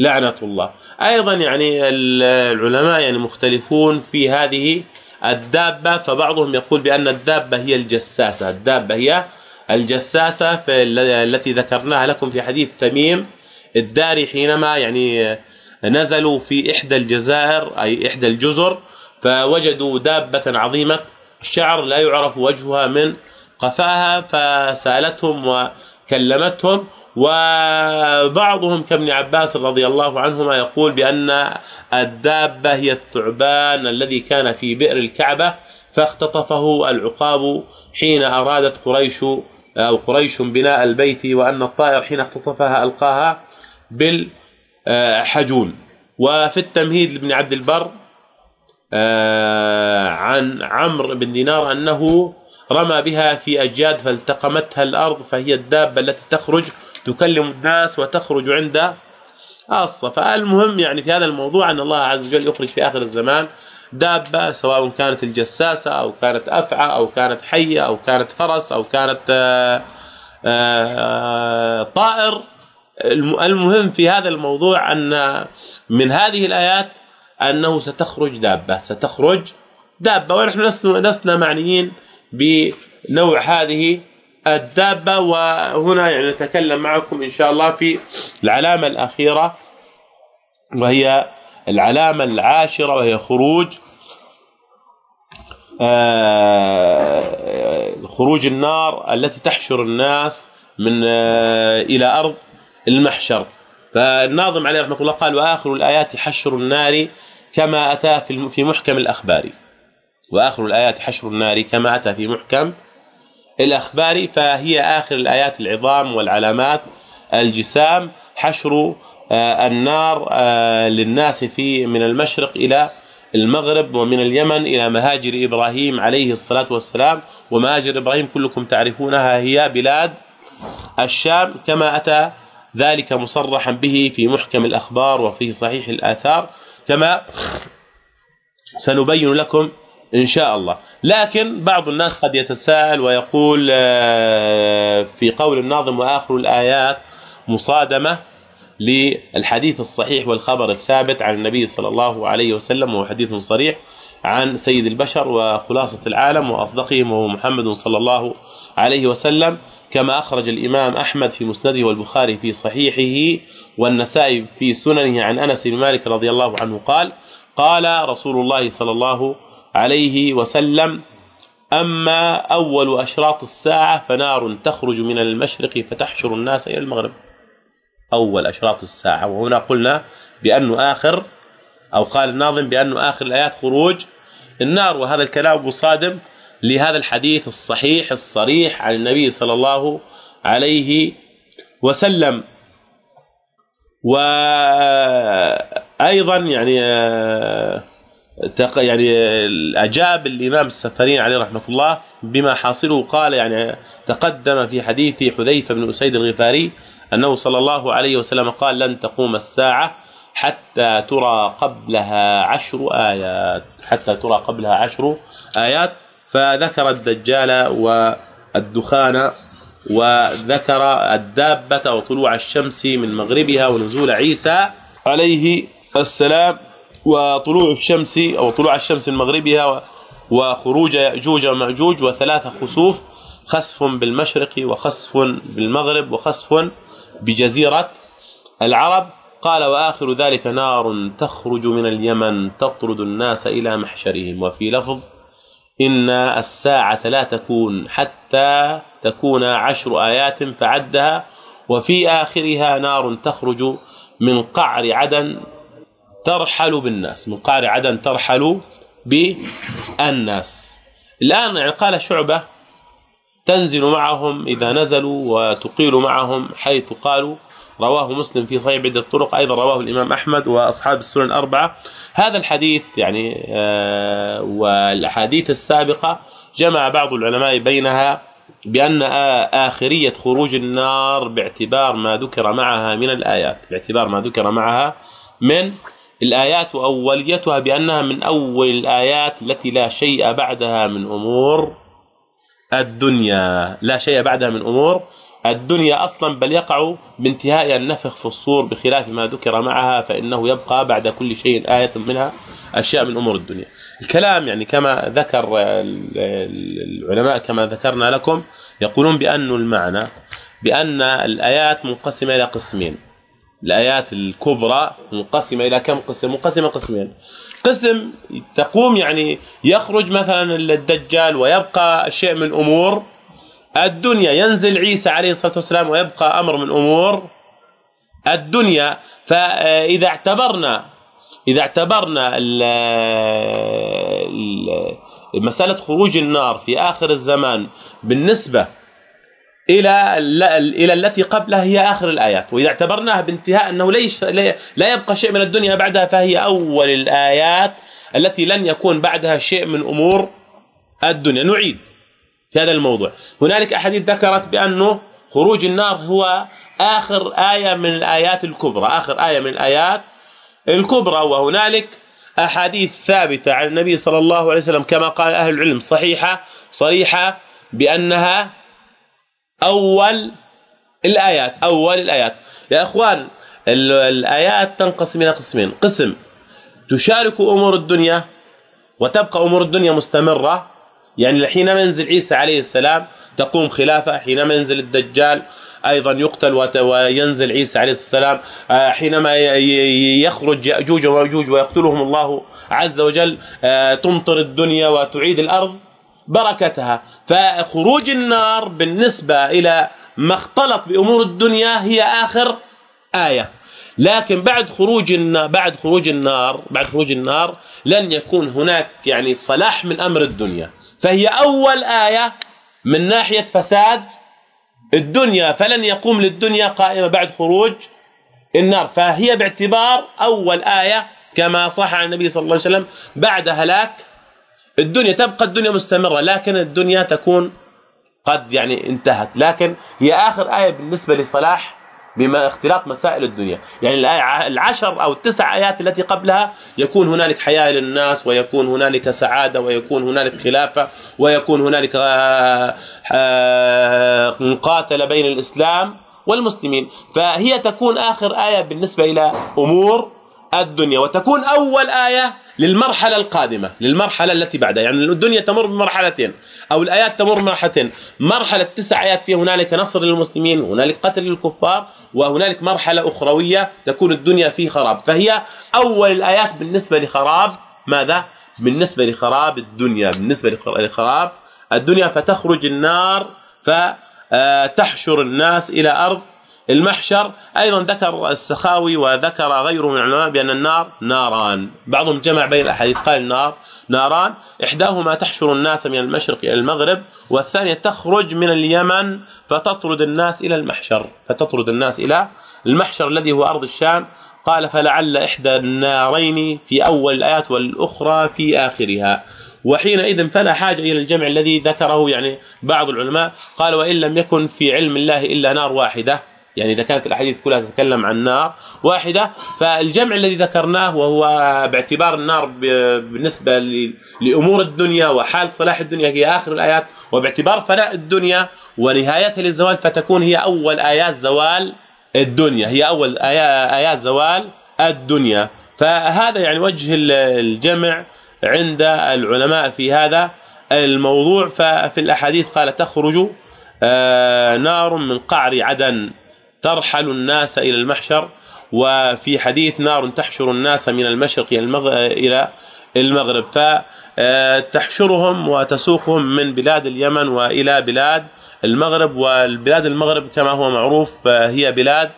لعنة الله. أيضا يعني العلماء يعني مختلفون في هذه الدابة فبعضهم يقول بأن الدابة هي الجساسة. الدابة هي الجساسة التي ذكرناها لكم في حديث تميم. الداري حينما يعني نزلوا في إحدى الجزائر أي إحدى الجزر فوجدوا دابة عظيمة الشعر لا يعرف وجهها من قفاها فسألتهم وكلمتهم وبعضهم كابن عباس رضي الله عنهما يقول بأن الدابة هي الثعبان الذي كان في بئر الكعبة فاختطفه العقاب حين أرادت قريش أو قريش بناء البيت وأن الطائر حين اختطفها ألقاها بالحجون. وفي التمهيد لابن عبد البر آه، عن عمرو بن دينار أنه رمى بها في أجياد فالتقمتها الأرض فهي الدابة التي تخرج تكلم الناس وتخرج عند خاصه فالمهم يعني في هذا الموضوع أن الله عز وجل يخرج في آخر الزمان دابة سواء كانت الجساسة أو كانت أفعى أو كانت حية أو كانت فرس أو كانت آه، آه، طائر. المهم في هذا الموضوع أن من هذه الآيات أنه ستخرج دابة ستخرج دابة. ونحن لسنا معنيين بنوع هذه الدابة وهنا يعني نتكلم معكم إن شاء الله في العلامة الأخيرة وهي العلامة العاشرة وهي خروج آه، خروج النار التي تحشر الناس من آه، إلى أرض المحشر. فالناظم عليه رحمة الله قال وآخر الآيات حشر النار كما أتى في محكم الأخبار. وآخر الآيات حشر النار كما أتى في محكم الأخبار فهي آخر الآيات العظام والعلامات الجسام حشر آه، النار آه، للناس في من المشرق إلى المغرب ومن اليمن إلى مهاجر إبراهيم عليه الصلاة والسلام. ومهاجر إبراهيم كلكم تعرفونها هي بلاد الشام كما أتى ذلك مصرحا به في محكم الأخبار وفي صحيح الآثار. كما سنبين لكم إن شاء الله. لكن بعض الناس قد يتساءل ويقول آه، في قول الناظم وآخر الآيات مصادمة للحديث الصحيح والخبر الثابت عن النبي صلى الله عليه وسلم وهو حديث صريح عن سيد البشر وخلاصة العالم وأصدقهم وهو محمد صلى الله عليه وسلم كما أخرج الإمام أحمد في مسنده والبخاري في صحيحه والنسائي في سننه عن أنس بن مالك رضي الله عنه قال قال رسول الله صلى الله عليه وسلم أما أول أشراط الساعة فنار تخرج من المشرق فتحشر الناس إلى المغرب. أول أشراط الساعة. وهنا قلنا بانه آخر أو قال الناظم بانه آخر الآيات خروج. النار وهذا الكلام مصادم لهذا الحديث الصحيح الصريح عن النبي صلى الله عليه وسلم. وأيضا يعني يعني اجاب الإمام السفرين عليه رحمة الله بما حاصله قال يعني تقدم في حديث حذيفة بن أسيد الغفاري أنه صلى الله عليه وسلم قال لن تقوم الساعة حتى ترى قبلها عشر آيات حتى ترى قبلها عشر آيات. فذكر الدجال والدخان وذكر الدابة وطلوع الشمس من مغربها ونزول عيسى عليه السلام. وطلوع الشمس أو طلوع الشمس من مغربها وخروج يأجوج ومأجوج وثلاثه خسوف خسف بالمشرق وخسف بالمغرب وخسف بجزيرة العرب. قال وآخر ذلك نار تخرج من اليمن تطرد الناس إلى محشرهم. وفي لفظ إن الساعة لا تكون حتى تكون عشر آيات فعدها وفي آخرها نار تخرج من قعر عدن ترحل بالناس من قعر عدن ترحل بالناس. الآن قال شعبة تنزل معهم إذا نزلوا وتقيل معهم حيث قالوا رواه مسلم في صحيح بعده طرق أيضا رواه الإمام أحمد وأصحاب السنن الأربعة. هذا الحديث يعني آه، والأحاديث السابقة جمع بعض العلماء بينها بأن آخرية خروج النار باعتبار ما ذكر معها من الآيات باعتبار ما ذكر معها من الآيات وأوليتها بأنها من أول الآيات التي لا شيء بعدها من أمور الدنيا. لا شيء بعدها من أمور الدنيا أصلا بل يقع بانتهاء النفخ في الصور بخلاف ما ذكر معها فإنه يبقى بعد كل شيء آية منها أشياء من أمور الدنيا. الكلام يعني كما ذكر العلماء كما ذكرنا لكم يقولون بأن المعنى بأن الآيات منقسمة إلى قسمين. الآيات الكبرى منقسمة إلى كم قسم؟ منقسمة قسمين. قسم تقوم يعني يخرج مثلا الدجال ويبقى شيء من أمور الدنيا. ينزل عيسى عليه الصلاة والسلام ويبقى أمر من أمور الدنيا. فإذا اعتبرنا إذا اعتبرنا مسألة خروج النار في آخر الزمان بالنسبة إلى إلى التي قبلها هي آخر الآيات. وإذا اعتبرناها بانتهاء أنه ليش لا يبقى شيء من الدنيا بعدها فهي أول الآيات التي لن يكون بعدها شيء من أمور الدنيا. نعيد في هذا الموضوع. هنالك أحاديث ذكرت بأنه خروج النار هو آخر آية من الآيات الكبرى آخر آية من الآيات الكبرى. وهنالك أحاديث ثابتة عن النبي صلى الله عليه وسلم كما قال أهل العلم صحيحة صريحة بأنها أول الآيات أول الآيات. يا إخوان الآيات تنقسم إلى قسمين. قسم تشارك أمور الدنيا وتبقى أمور الدنيا مستمرة. يعني حينما ينزل عيسى عليه السلام تقوم خلافة حينما ينزل الدجال أيضا يقتل وينزل عيسى عليه السلام آه، حينما يخرج يأجوج ومأجوج ويقتلهم الله عز وجل آه، تمطر الدنيا وتعيد الأرض. بركتها. فخروج النار بالنسبة إلى ما اختلط بأمور الدنيا هي آخر آية. لكن بعد خروج النار بعد خروج النار بعد خروج النار لن يكون هناك يعني صلاح من أمر الدنيا. فهي أول آية من ناحية فساد الدنيا. فلن يقوم للدنيا قائمة بعد خروج النار. فهي باعتبار أول آية كما صح عن النبي صلى الله عليه وسلم بعد هلاك الدنيا تبقى الدنيا مستمرة لكن الدنيا تكون قد يعني انتهت. لكن هي آخر آية بالنسبة لصلاح بما اختلاط مسائل الدنيا. يعني العشر أو التسع آيات التي قبلها يكون هنالك حياة للناس ويكون هنالك سعادة ويكون هنالك خلافة ويكون هنالك آه، آه، مقاتلة بين الإسلام والمسلمين. فهي تكون آخر آية بالنسبة إلى أمور الدنيا. وتكون أول آية للمرحلة القادمة للمرحلة التي بعدها. يعني الدنيا تمر بمرحلتين أو الآيات تمر بمرحلتين. مرحلة تسع آيات فيها هنالك نصر للمسلمين وهنالك قتل للكفار وهنالك مرحلة أخروية تكون الدنيا في خراب. فهي أول الآيات بالنسبة لخراب. ماذا؟ بالنسبة لخراب الدنيا بالنسبة لخراب الدنيا فتخرج النار فتحشر الناس إلى أرض المحشر أيضا ذكر السخاوي وذكر غيره من العلماء بأن النار ناران. بعضهم جمع بين الأحاديث قال النار ناران. إحداهما تحشر الناس من المشرق إلى المغرب والثانية تخرج من اليمن فتطرد الناس إلى المحشر. فتطرد الناس إلى المحشر الذي هو أرض الشام. قال فلعل إحدى النارين في أول الآيات والأخرى في آخرها وحينئذ فلا حاجة إلى الجمع الذي ذكره يعني بعض العلماء. قال وإن لم يكن في علم الله إلا نار واحدة يعني إذا كانت الأحاديث كلها تتكلم عن نار واحدة فالجمع الذي ذكرناه وهو باعتبار النار بالنسبة لأمور الدنيا وحال صلاح الدنيا هي آخر الآيات وباعتبار فناء الدنيا ونهايتها للزوال فتكون هي أول آيات زوال الدنيا هي أول آيات زوال الدنيا. فهذا يعني وجه الجمع عند العلماء في هذا الموضوع. ففي الأحاديث قال تخرج آه، نار من قعر عدن. ترحل الناس إلى المحشر وفي حديث نار تحشر الناس من المشرق إلى المغرب. فتحشرهم وتسوقهم من بلاد اليمن وإلى بلاد المغرب والبلاد المغرب كما هو معروف هي بلاد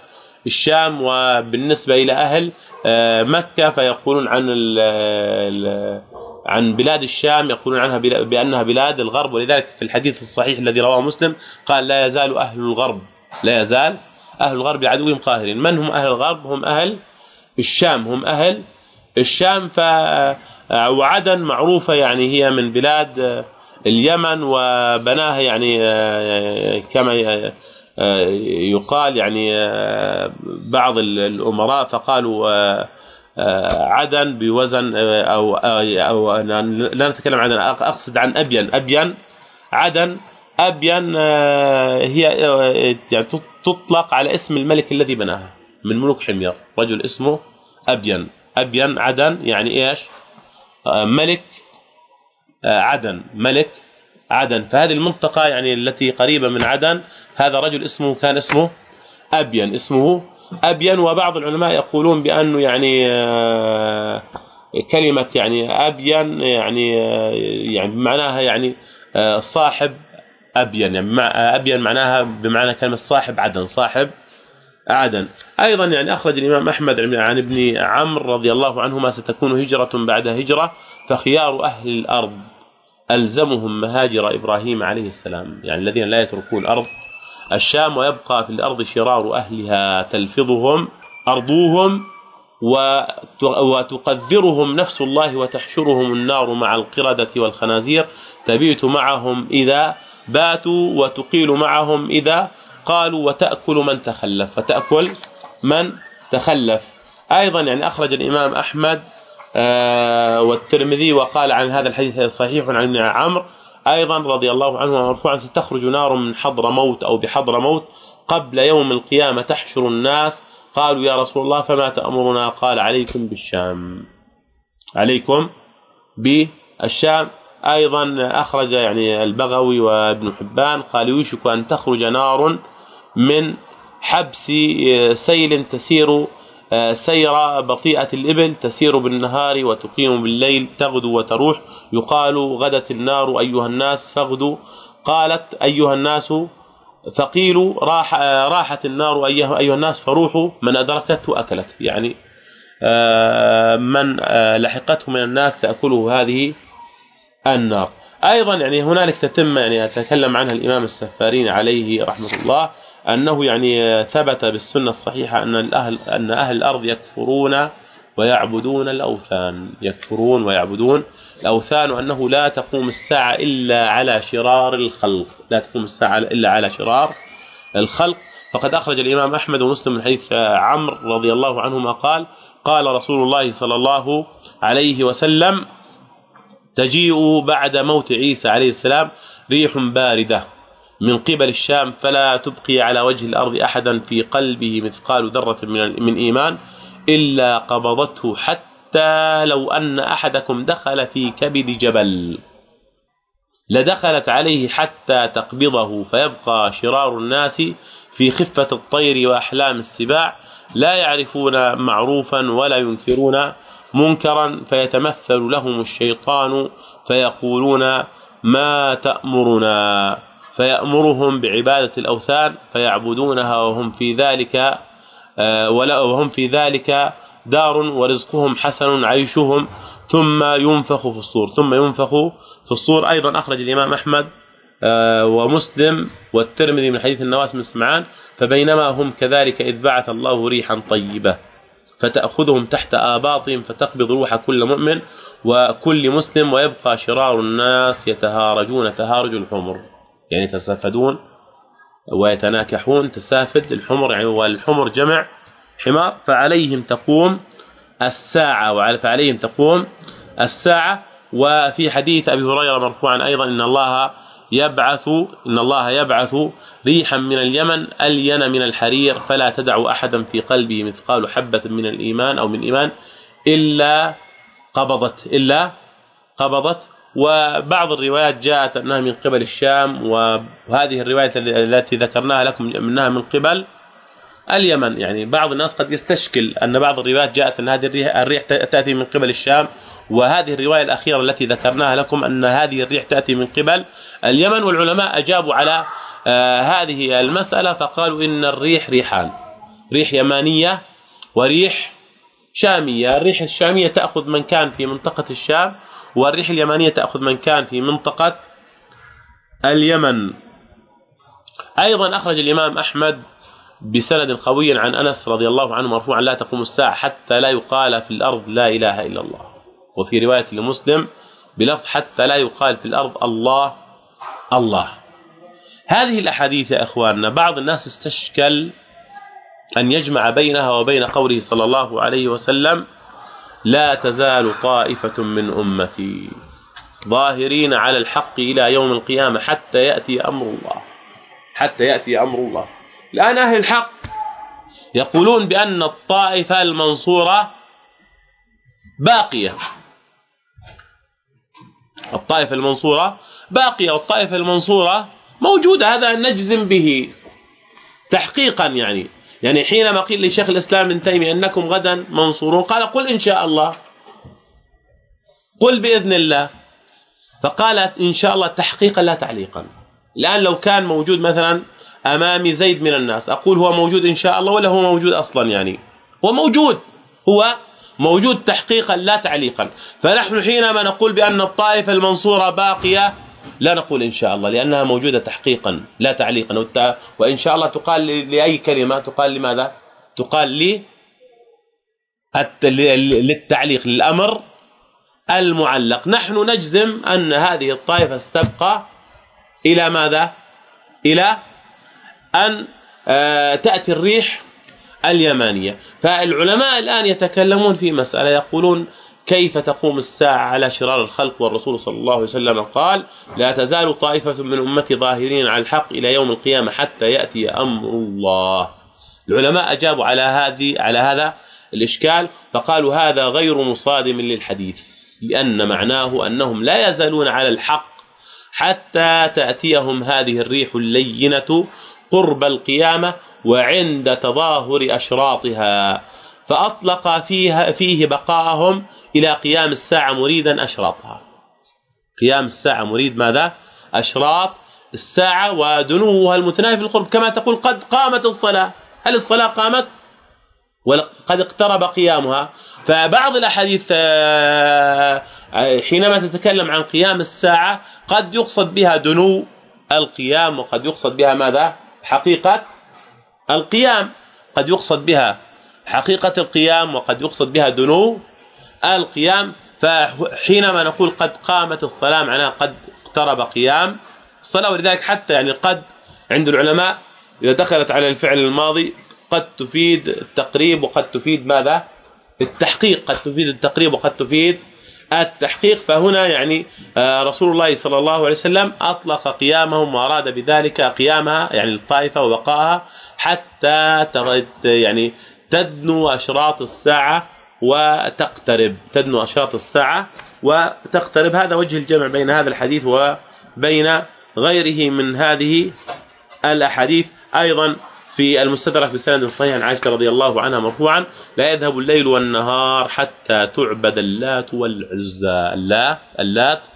الشام. وبالنسبة إلى أهل آه، مكة فيقولون عن عن بلاد الشام يقولون عنها بأنها بلاد الغرب. ولذلك في الحديث الصحيح الذي رواه مسلم قال لا يزال أهل الغرب لا يزال أهل الغرب لعدوهم قاهرين. من هم أهل الغرب؟ هم أهل الشام. هم أهل الشام. ف وعدن معروفة يعني هي من بلاد اليمن وبناها يعني كما يقال يعني بعض الأمراء فقالوا عدن بوزن أو أو لا نتكلم عن أقصد عن أبين. أبين عدن أبين هي يعني تطلق على اسم الملك الذي بناها من ملوك حمير. رجل اسمه ابين ابين عدن يعني إيش؟ آه، ملك آه، عدن. ملك عدن. فهذه المنطقة يعني التي قريبة من عدن هذا رجل اسمه كان اسمه ابين اسمه ابين وبعض العلماء يقولون بأنه يعني آه، كلمة يعني ابين يعني يعني معناها يعني صاحب أبين يعني أبين معناها بمعنى كلمة صاحب عدن صاحب عدن. أيضا يعني أخرج الإمام أحمد عن ابن عمرو رضي الله عنهما ستكون هجرة بعد هجرة فخيار أهل الأرض ألزمهم مهاجر إبراهيم عليه السلام يعني الذين لا يتركون ارض الشام ويبقى في الأرض شرار أهلها تلفظهم أرضوهم وتقذرهم نفس الله وتحشرهم النار مع القردة والخنازير. تبيت معهم إذا باتوا وتقيل معهم إذا قالوا وتأكل من تخلف. فتأكل من تخلف. أيضا يعني أخرج الإمام أحمد آه، والترمذي وقال عن هذا الحديث صحيح عن ابن عمرو. أيضا رضي الله عنه مرفوعا ستخرج نار من حضر موت أو بحضر موت قبل يوم القيامة تحشر الناس. قالوا يا رسول الله فما تأمرنا؟ قال عليكم بالشام. عليكم بالشام. أيضا أخرج يعني البغوي وابن حبان قال يوشك أن تخرج نار من حبس سيل تسير سير بطيئة الإبل تسير بالنهار وتقيم بالليل تغدو وتروح. يقال غدت النار أيها الناس فاغدوا قالت أيها الناس فقيلوا راح راحت النار أيها أيها الناس فروحوا. من ادركته اكلت يعني آه، من آه، لحقته من الناس تأكله هذه النار. أيضا يعني هنالك تتم يعني أتكلم عنها الإمام السفارين عليه رحمة الله أنه يعني ثبت بالسنة الصحيحة أن الأهل أن أهل الأرض يكفرون ويعبدون الأوثان. يكفرون ويعبدون الأوثان وأنه لا تقوم الساعة إلا على شرار الخلق. لا تقوم الساعة إلا على شرار الخلق. فقد أخرج الإمام أحمد ومسلم من حديث عمرو رضي الله عنهما قال قال رسول الله صلى الله عليه وسلم تجيء بعد موت عيسى عليه السلام ريح باردة. من قبل الشام فلا تبقي على وجه الأرض أحدا في قلبه مثقال ذرة من من إيمان إلا قبضته حتى لو أن أحدكم دخل في كبد جبل. لدخلت عليه حتى تقبضه فيبقى شرار الناس في خفة الطير وأحلام السباع لا يعرفون معروفا ولا ينكرون منكرا فيتمثل لهم الشيطان فيقولون ما تأمرنا؟ فيأمرهم بعبادة الأوثان فيعبدونها وهم في ذلك آه، وهم في ذلك دار ورزقهم حسن عيشهم. ثم ينفخ في الصور ثم ينفخ في الصور. أيضا أخرج الإمام أحمد آه، ومسلم والترمذي من حديث النواس بن سمعان فبينما هم كذلك إذ بعث الله ريحا طيبة. فتأخذهم تحت آباطهم فتقبض روح كل مؤمن وكل مسلم ويبقى شرار الناس يتهارجون تهارج الحمر. يعني يتسافدون ويتناكحون تسافد الحمر يعني والحمر جمع حمار. فعليهم تقوم الساعة فعليهم تقوم الساعة. وفي حديث أبي هريرة مرفوعا أيضا إن الله يبعث إن الله يبعث ريحا من اليمن الين من الحرير فلا تدع أحدا في قلبه مثقال حبة من الإيمان أو من إيمان إلا قبضت إلا قبضت. وبعض الروايات جاءت أنها من قبل الشام وهذه الرواية التي ذكرناها لكم منها من قبل اليمن. يعني بعض الناس قد يستشكل أن بعض الروايات جاءت أن هذه الريح تأتي من قبل الشام وهذه الرواية الأخيرة التي ذكرناها لكم أن هذه الريح تأتي من قبل اليمن والعلماء أجابوا على آه هذه المسألة فقالوا إن الريح ريحان ريح يمانية وريح شامية الريح الشامية تأخذ من كان في منطقة الشام والريح اليمانية تأخذ من كان في منطقة اليمن. أيضا أخرج الإمام أحمد بسند قوي عن أنس رضي الله عنه مرفوعا لا تقوم الساعة حتى لا يقال في الأرض لا إله إلا الله. وفي رواية لمسلم بلفظ حتى لا يقال في الأرض الله الله. هذه الأحاديث يا إخواننا بعض الناس استشكل أن يجمع بينها وبين قوله صلى الله عليه وسلم لا تزال طائفة من أمتي ظاهرين على الحق إلى يوم القيامة حتى يأتي أمر الله. حتى يأتي أمر الله. الآن أهل الحق يقولون بأن الطائفة المنصورة باقية. الطائفة المنصورة. باقيه والطائفه المنصورة موجودة هذا نجزم به تحقيقا يعني. يعني حينما قيل لشيخ الإسلام ابن تيمية أنكم غدا منصورون قال قل إن شاء الله قل بإذن الله. فقالت إن شاء الله تحقيقا لا تعليقا. الآن لو كان موجود مثلا أمامي زيد من الناس أقول هو موجود إن شاء الله ولا هو موجود أصلا يعني. هو موجود هو موجود تحقيقا لا تعليقا. فنحن حينما نقول بأن الطائفة المنصورة باقية لا نقول إن شاء الله لأنها موجودة تحقيقا لا تعليقا. وإن شاء الله تقال لأي كلمة؟ تقال لماذا تقال لي للتعليق للأمر المعلق. نحن نجزم أن هذه الطائفة ستبقى إلى ماذا؟ إلى أن آه، تأتي الريح اليمانية. فالعلماء الآن يتكلمون في مسألة يقولون كيف تقوم الساعة على شرار الخلق والرسول صلى الله عليه وسلم؟ قال لا تزال طائفة من امتي ظاهرين على الحق إلى يوم القيامة حتى يأتي أمر الله. العلماء أجابوا على هذه على هذا الإشكال فقالوا هذا غير مصادم للحديث لأن معناه أنهم لا يزالون على الحق حتى تأتيهم هذه الريح اللينة قرب القيامة وعند تظاهر أشراطها فأطلق فيها فيه بقاءهم إلى قيام الساعة مريدا أشراطها. قيام الساعة مريد ماذا؟ أشراط. الساعة ودنوها المتناهي في القرب. كما تقول قد قامت الصلاة. هل الصلاة قامت؟ وقد اقترب قيامها. فبعض الأحاديث آه، حينما تتكلم عن قيام الساعة قد يقصد بها دنو القيام وقد يقصد بها ماذا؟ حقيقة القيام قد يقصد بها حقيقة القيام وقد يقصد بها دنو القيام فحينما نقول قد قامت الصلاة معناها قد اقترب قيام. الصلاة ولذلك حتى يعني قد عند العلماء إذا دخلت على الفعل الماضي قد تفيد التقريب وقد تفيد ماذا؟ التحقيق. قد تفيد التقريب وقد تفيد التحقيق فهنا يعني آه، رسول الله صلى الله عليه وسلم أطلق قيامهم وأراد بذلك قيامها يعني الطائفة وبقائها حتى يعني تدنو أشراط الساعة وتقترب تدنو أشراط الساعة وتقترب. هذا وجه الجمع بين هذا الحديث وبين غيره من هذه الأحاديث. أيضا في المستدرك بسند صحيح عن عائشة رضي الله عنها مرفوعا لا يذهب الليل والنهار حتى تعبد اللات والعزى. اللات اللات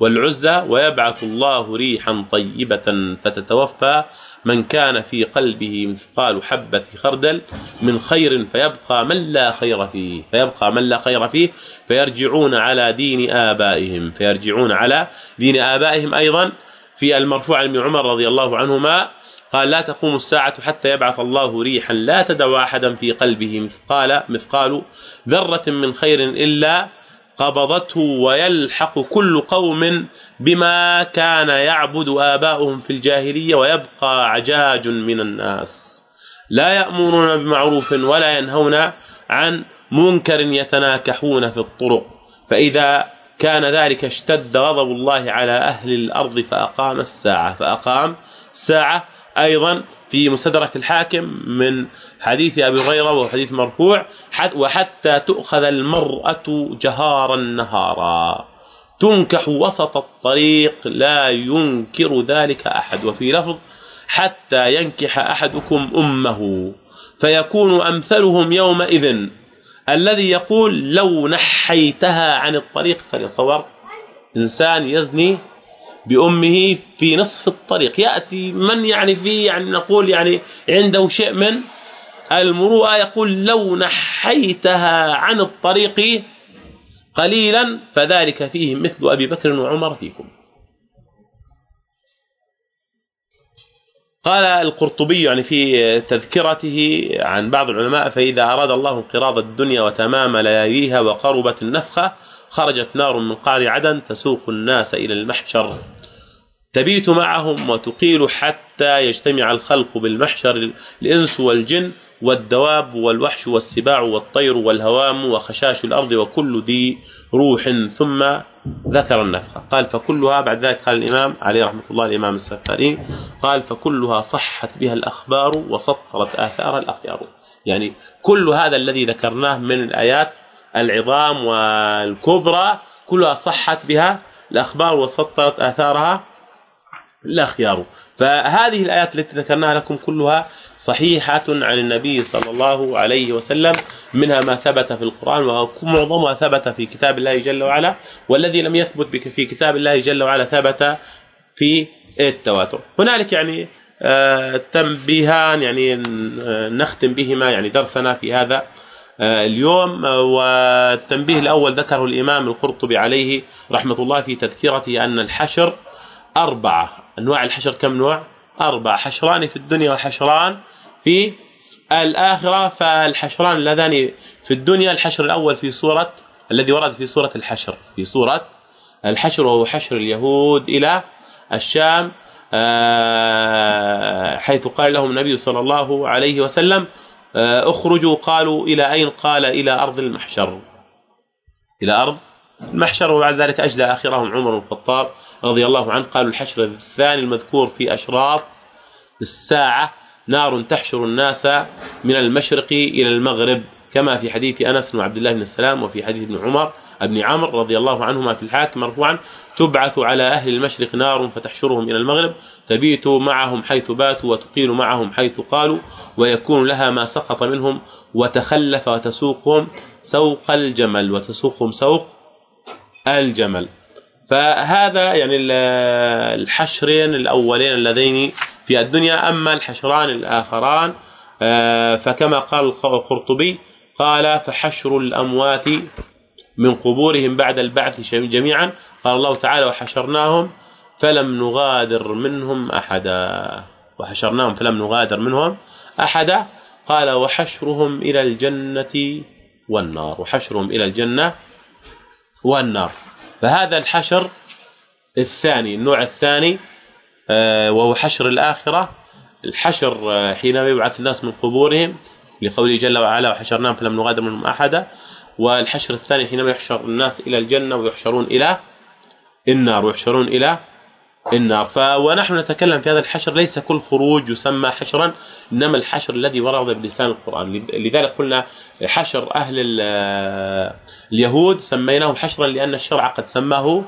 والعزى ويبعث الله ريحا طيبة فتتوفى. من كان في قلبه مثقال حبة خردل من خير فيبقى من لا خير فيه فيبقى من لا خير فيه. فيرجعون على دين آبائهم فيرجعون على دين آبائهم أيضا. في المرفوع عن عمر رضي الله عنهما قال لا تقوم الساعة حتى يبعث الله ريحا لا تدع أحدا في قلبه مثقال مثقال ذرة من خير إلا قبضته ويلحق كل قوم بما كان يعبد آباؤهم في الجاهلية ويبقى عجاج من الناس. لا يأمرون بمعروف ولا ينهون عن منكر يتناكحون في الطرق. فإذا كان ذلك اشتد غضب الله على أهل الأرض فأقام الساعة فأقام الساعة أيضا في مستدرك الحاكم من حديث أبي هريرة وهو حديث مرفوع وحتى تؤخذ المرأة جهارا نهارا تنكح وسط الطريق لا ينكر ذلك أحد. وفي لفظ حتى ينكح أحدكم أمه. فيكون أمثلهم يومئذ. الذي يقول لو نحيتها عن الطريق فليتصور إنسان يزني بأمه في نصف الطريق. يأتي من يعني في يعني نقول يعني عنده شيء من المروءة يقول لو نحيتها عن الطريق قليلا فذلك فيه مثل أبي بكر وعمر فيكم. قال القرطبي يعني في تذكرته عن بعض العلماء فإذا أراد الله انقراض الدنيا وتمام لياليها وقربت النفخة خرجت نار من قعر عدن تسوق الناس إلى المحشر. تبيت معهم وتقيل حتى يجتمع الخلق بالمحشر الإنس والجن والدواب والوحش والسباع والطير والهوام وخشاش الأرض وكل ذي روح. ثم ذكر النفخة. قال فكلها بعد ذلك قال الإمام عليه رحمة الله الإمام السفاري قال فكلها صحت بها الأخبار وسطرت آثار الأخيار. يعني كل هذا الذي ذكرناه من الآيات العظام والكبرى كلها صحت بها الأخبار وسطرت آثارها الاخيار فهذه الآيات التي ذكرناها لكم كلها صحيحة عن النبي صلى الله عليه وسلم منها ما ثبت في القرآن ومعظمها ثبت في كتاب الله جل وعلا والذي لم يثبت في كتاب الله جل وعلا ثبت في التواتر. هنالك يعني آه، تنبيهان يعني نختم بهما يعني درسنا في هذا. آه، اليوم والتنبيه الأول ذكره الإمام القرطبي عليه رحمة الله في تذكرته أن الحشر أربعة. أنواع الحشر كم نوع؟ أربع حشران في الدنيا وحشران في الآخرة فالحشران اللذان في الدنيا الحشر الأول في سورة الذي ورد في سورة الحشر. في سورة الحشر وهو حشر اليهود إلى الشام آه، حيث قال لهم النبي صلى الله عليه وسلم آه، اخرجوا قالوا إلى أين قال؟ إلى أرض المحشر. إلى أرض المحشر وبعد ذلك اجلى آخرهم عمر بن الخطاب رضي الله عنه. قالوا الحشر الثاني المذكور في أشراط الساعة نار تحشر الناس من المشرق إلى المغرب كما في حديث أنس وعبد الله بن السلام وفي حديث ابن عمر. ابن عمرو رضي الله عنهما في الحاكم مرفوعا تبعث على أهل المشرق نار فتحشرهم إلى المغرب تبيت معهم حيث باتوا وتقيل معهم حيث قالوا ويكون لها ما سقط منهم وتخلف وتسوقهم سوق الجمل وتسوقهم سوق الجمل. فهذا يعني الحشرين الأولين اللذين في الدنيا أما الحشران الآخران آه، فكما قال القرطبي قال فحشر الأموات من قبورهم بعد البعث جميعا. قال الله تعالى وحشرناهم فلم نغادر منهم أحدا. وحشرناهم فلم نغادر منهم أحدا. قال وحشرهم إلى الجنة والنار. وحشرهم إلى الجنة والنار. فهذا الحشر الثاني النوع الثاني آه، وهو حشر الآخرة. الحشر آه، حينما يبعث الناس من قبورهم لقوله جل وعلا وحشرناهم فلم نغادر منهم أحدا. والحشر الثاني حينما يحشر الناس إلى الجنة ويحشرون إلى النار ويحشرون إلى النار. ونحن نتكلم في هذا الحشر ليس كل خروج يسمى حشرا إنما الحشر الذي ورد بلسان القرآن. لذلك قلنا حشر أهل اليهود سميناه حشرا لأن الشرع قد سماه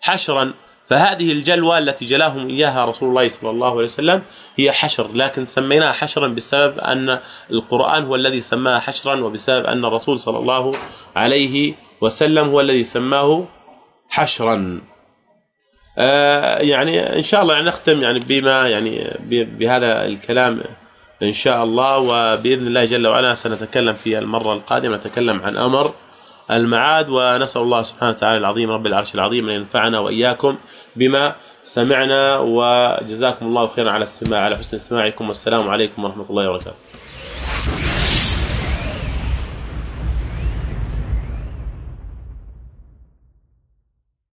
حشرا. فهذه الجلوى التي جلاهم إياها رسول الله صلى الله عليه وسلم هي حشر لكن سميناها حشرا بسبب أن القرآن هو الذي سماها حشرا وبسبب أن الرسول صلى الله عليه وسلم هو الذي سماه حشرا. آه، يعني إن شاء الله يعني نختم يعني بما يعني بهذا الكلام إن شاء الله وبإذن الله جل وعلا سنتكلم في المرة القادمة نتكلم عن أمر المعاد ونسأل الله سبحانه وتعالى العظيم رب العرش العظيم أن ينفعنا وإياكم بما سمعنا وجزاكم الله خيرا على استماع على حسن استماعكم. والسلام عليكم ورحمة الله وبركاته.